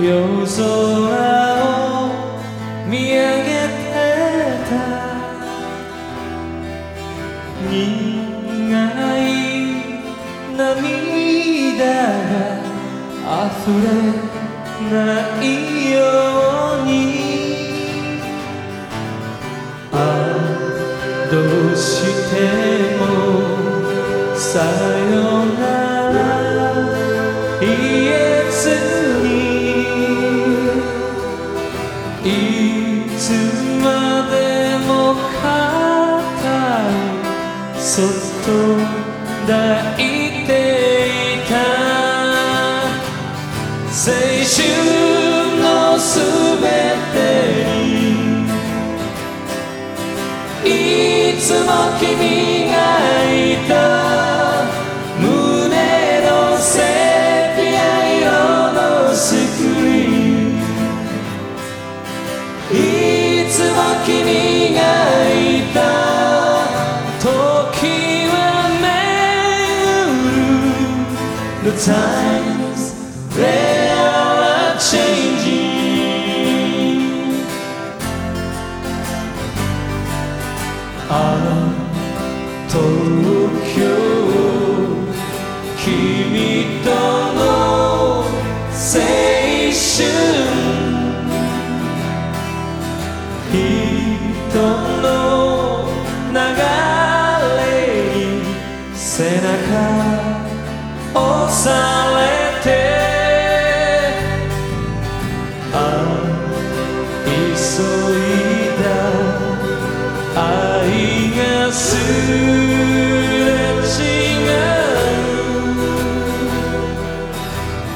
夜空を見上げてた。苦い涙が溢れないように。ああどうしてもさよいつまでも肩をそっと抱いていた青春のすべてにいつも君巡る The times they されてあ急いだ愛がすれ違う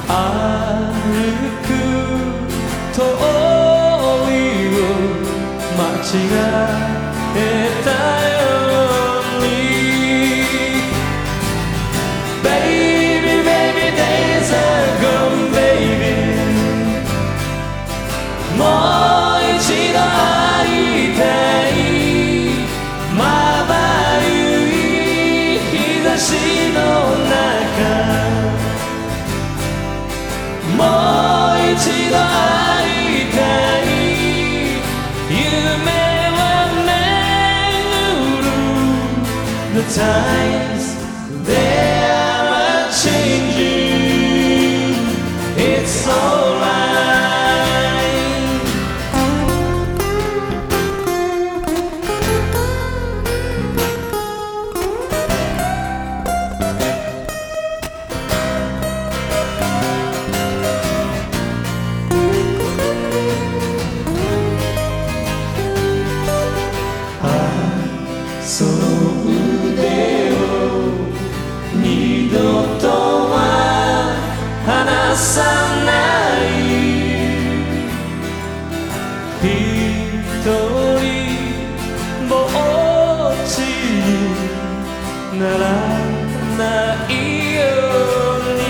歩く通りを間違えたよたいまばゆい日差しの中もう一度会いたい夢は巡る The time ならないように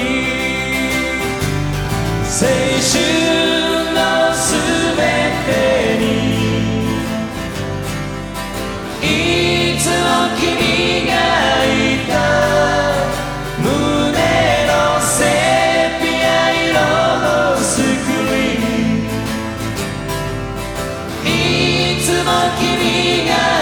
青春のすべてにいつも君がいた胸のセピア色のスクリーンいつも君がい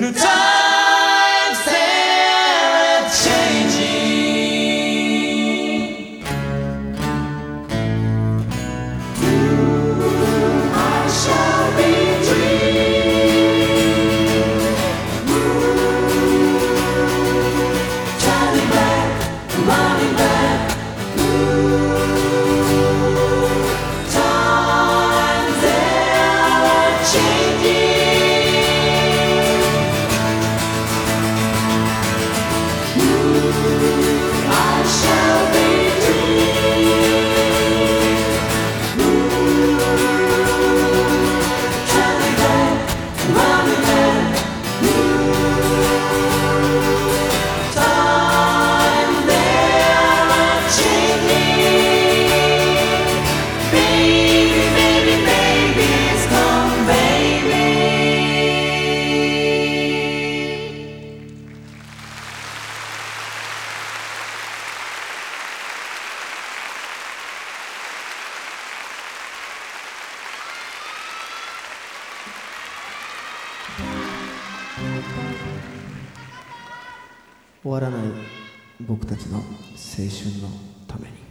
No time. 終わらない僕たちの青春のために。